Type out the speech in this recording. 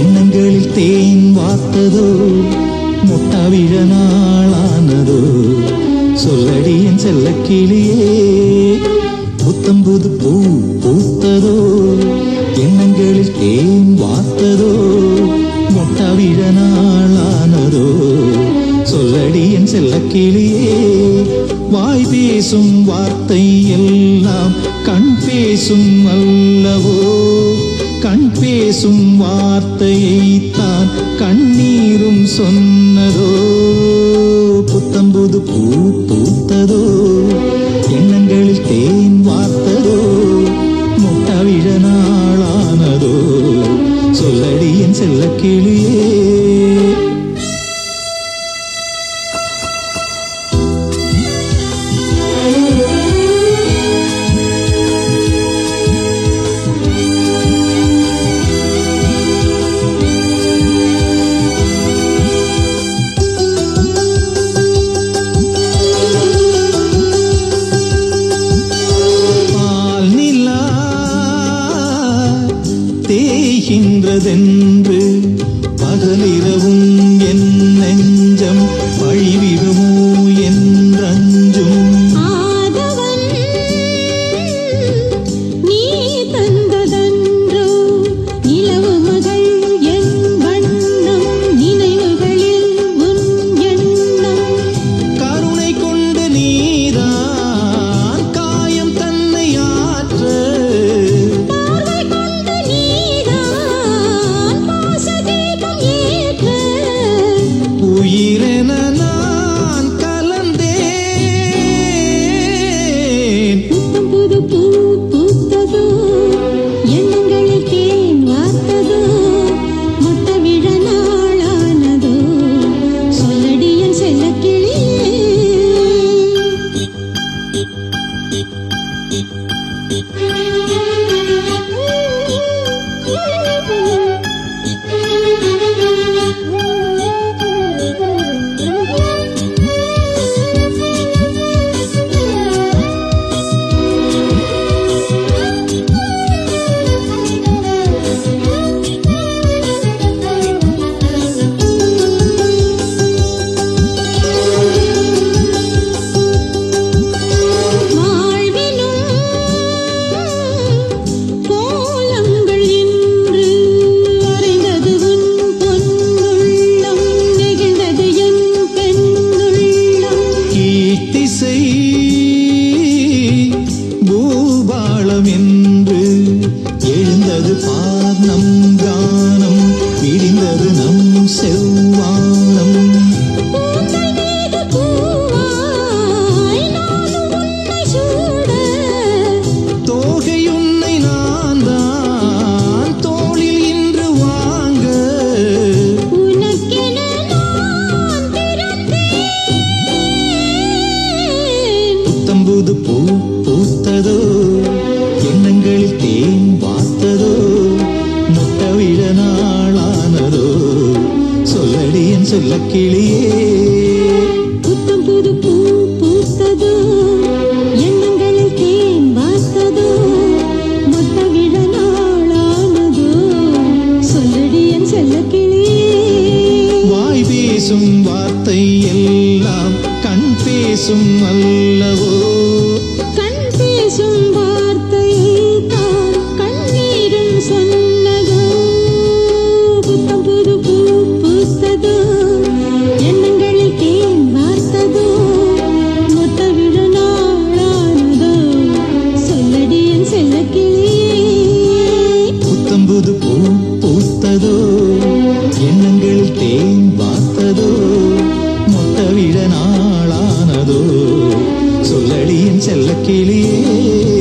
எண்ணங்களில் தேன் வார்த்ததோ முட்டாவிழ நாளானதோ சொல்லடி என் செல்ல கிளியே புத்தம்புது பூ பூத்ததோ எண்ணங்களில் தேன் வார்த்ததோ முட்டாவிழ நாளானதோ சொல்லடி என் செல்ல கிளியே வாய் பேசும் வார்த்தை எல்லாம் கண் பேசும் அல்லவோ பேசும் வார்த்தையைத்தான் கண்ணீரும் சொன்னதோ? புத்தம்போது பூ பூத்ததோ? எண்ணங்களில் தேன் வார்த்ததோ? முட்டாவிழ நாளானதோ? சொல்லடியின் செல்ல கிளியே நின்றதென்று பகலிரவும் பூத்ததோ எண்ணங்களில் தேன் வார்த்ததோ முட்டவிழ நாளானதோ? சொல்லடி என் சொல்ல கிளியே புத்தம் புது பூ பூத்ததோ? எண்ணங்களில் தேன் வார்த்ததோ மொத்த விழ நாளானதோ வாய் பேசும் வார்த்தை எல்லாம் கண் பேசும் அல்லவோ? நாளானதோ சொல்லடியின் செல்ல கிளியே